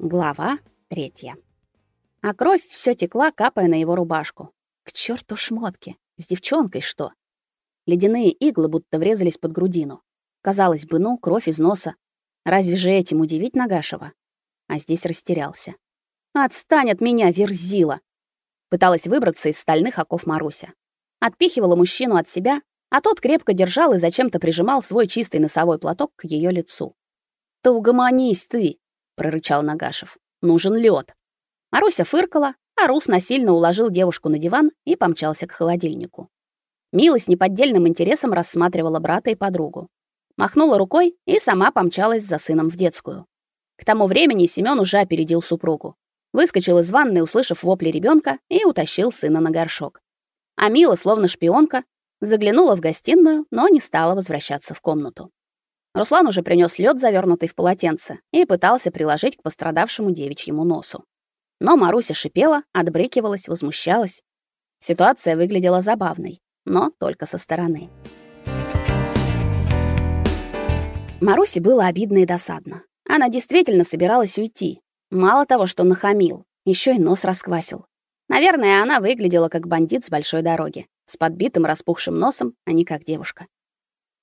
Глава третья. А кровь все текла, капая на его рубашку. К черту шмотки. С девчонкой что? Ледяные иглы будто врезались под грудину. Казалось бы, ну, кровь из носа. Разве же этим удивить Нагашева? А здесь растерялся. «Отстань от меня, верзила!» Пыталась выбраться из стальных оков Маруся. Отпихивала мужчину от себя, а тот крепко держал и зачем-то прижимал свой чистый носовой платок к ее лицу. «Да угомонись ты!» Прорычал Нагашев. Нужен лед. Маруся фыркала, а Рус насильно уложил девушку на диван и помчался к холодильнику. Мила с неподдельным интересом рассматривала брата и подругу. Махнула рукой и сама помчалась за сыном в детскую. К тому времени Семён уже опередил супругу. Выскочил из ванной, услышав вопли ребенка, и утащил сына на горшок. А Мила, словно шпионка, заглянула в гостиную, но не стала возвращаться в комнату. Руслан уже принес лед, завернутый в полотенце, и пытался приложить к пострадавшему девичьему носу. Но Маруся шипела, отбрыкивалась, возмущалась. Ситуация выглядела забавной, но только со стороны. Марусе было обидно и досадно. Она действительно собиралась уйти. Мало того, что нахамил, еще и нос расквасил. Наверное, она выглядела как бандит с большой дороги, с подбитым распухшим носом, а не как девушка.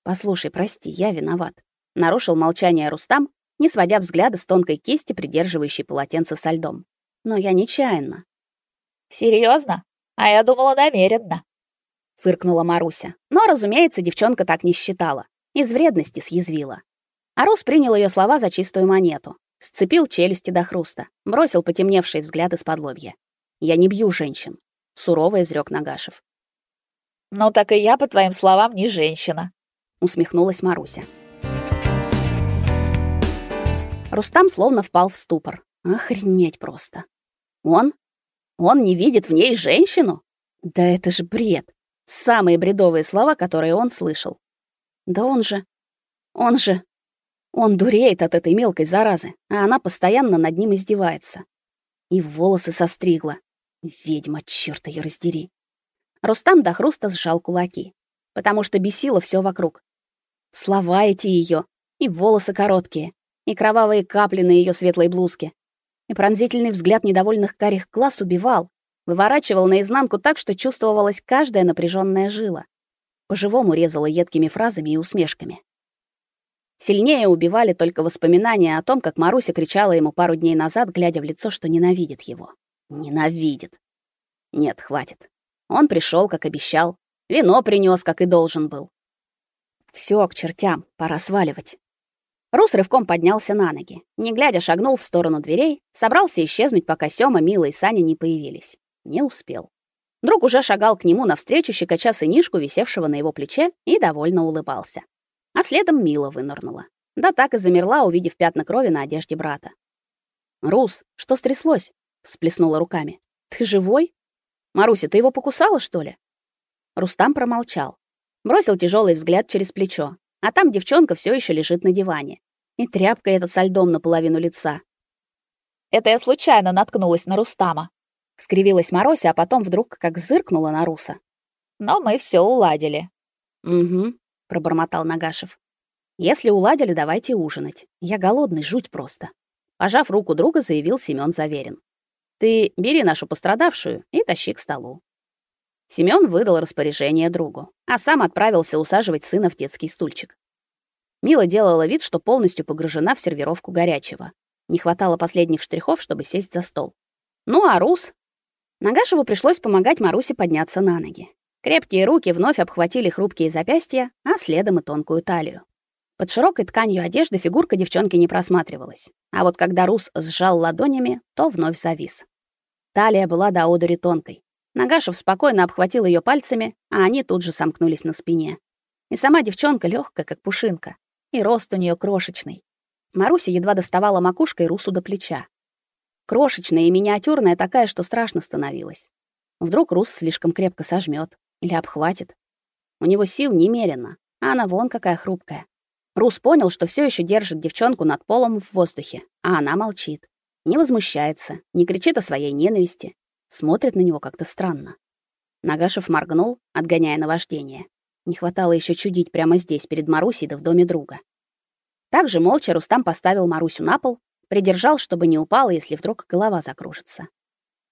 Послушай, прости, я виноват. Нарушил молчание Рустам, не сводя взгляда с тонкой кисти, придерживающей полотенце со льдом. Но я нечаянно. Серьезно? А я думала намеренно. Фыркнула Маруся. Но, разумеется, девчонка так не считала. Из вредности съязвила. А Рус принял ее слова за чистую монету. Сцепил челюсти до хруста, бросил потемневший взгляд из-под лобья. «Я не бью женщин», — сурово изрек Нагашев. «Ну так и я, по твоим словам, не женщина», усмехнулась Маруся. Рустам словно впал в ступор. Охренеть просто. Он? Он не видит в ней женщину? Да это же бред. Самые бредовые слова, которые он слышал. Да он же... Он же... Он дуреет от этой мелкой заразы, а она постоянно над ним издевается. И волосы состригла. Ведьма, чёрт её раздери. Рустам до хруста сжал кулаки, потому что бесило всё вокруг. Слова эти ее, и волосы короткие, и кровавые капли на ее светлой блузке. И пронзительный взгляд недовольных карих глаз убивал, выворачивал наизнанку так, что чувствовалась каждая напряженная жила. По-живому резала едкими фразами и усмешками. Сильнее убивали только воспоминания о том, как Маруся кричала ему пару дней назад, глядя в лицо, что ненавидит его. Ненавидит. Нет, хватит. Он пришел, как обещал. Вино принес, как и должен был. Все к чертям, пора сваливать. Рус рывком поднялся на ноги, не глядя шагнул в сторону дверей, собрался исчезнуть, пока Сёма, Мила и Саня не появились. Не успел. Друг уже шагал к нему навстречу, щекоча сынишку, висевшего на его плече, и довольно улыбался. А следом Мила вынырнула. Да так и замерла, увидев пятна крови на одежде брата. «Рус, что стряслось?» — всплеснула руками. «Ты живой? Маруся, ты его покусала, что ли?» Рустам промолчал. Бросил тяжелый взгляд через плечо, а там девчонка все еще лежит на диване. И тряпка эта со льдом наполовину лица. Это я случайно наткнулась на Рустама. Скривилась Маруся, а потом вдруг как зыркнула на Руса. Но мы все уладили. Угу, пробормотал Нагашев. Если уладили, давайте ужинать. Я голодный, жуть просто. Пожав руку друга, заявил Семён Заверин. Ты бери нашу пострадавшую и тащи к столу. Семён выдал распоряжение другу, а сам отправился усаживать сына в детский стульчик. Мила делала вид, что полностью погружена в сервировку горячего. Не хватало последних штрихов, чтобы сесть за стол. Ну а Рус? Нагашеву пришлось помогать Марусе подняться на ноги. Крепкие руки вновь обхватили хрупкие запястья, а следом и тонкую талию. Под широкой тканью одежды фигурка девчонки не просматривалась. А вот когда Рус сжал ладонями, то вновь завис. Талия была до одури тонкой, Нагашев спокойно обхватил ее пальцами, а они тут же сомкнулись на спине. И сама девчонка легкая, как пушинка, и рост у нее крошечный. Маруся едва доставала макушкой Русу до плеча. Крошечная и миниатюрная такая, что страшно становилось. Вдруг Рус слишком крепко сожмет или обхватит. У него сил немерено, а она вон какая хрупкая. Рус понял, что все еще держит девчонку над полом в воздухе, а она молчит. Не возмущается, не кричит о своей ненависти, Смотрит на него как-то странно. Нагашев моргнул, отгоняя наваждение. Не хватало еще чудить прямо здесь, перед Марусей да в доме друга. Также молча Рустам поставил Марусю на пол, придержал, чтобы не упала, если вдруг голова закружится.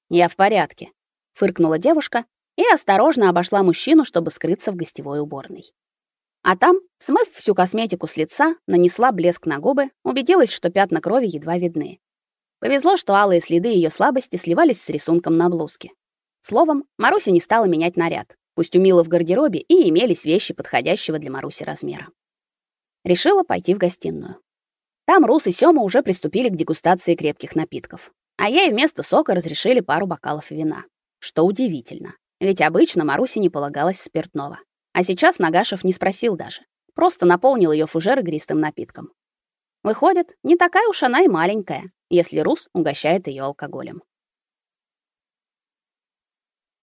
"Я в порядке", фыркнула девушка и осторожно обошла мужчину, чтобы скрыться в гостевой уборной. А там, смыв всю косметику с лица, нанесла блеск на губы, убедилась, что пятна крови едва видны. Повезло, что алые следы ее слабости сливались с рисунком на блузке. Словом, Маруся не стала менять наряд. Пусть у Милы в гардеробе и имелись вещи подходящего для Маруси размера. Решила пойти в гостиную. Там Рус и Сёма уже приступили к дегустации крепких напитков. А ей вместо сока разрешили пару бокалов вина. Что удивительно, ведь обычно Марусе не полагалось спиртного. А сейчас Нагашев не спросил даже. Просто наполнил ее фужер игристым напитком. Выходит, не такая уж она и маленькая, если Рус угощает ее алкоголем.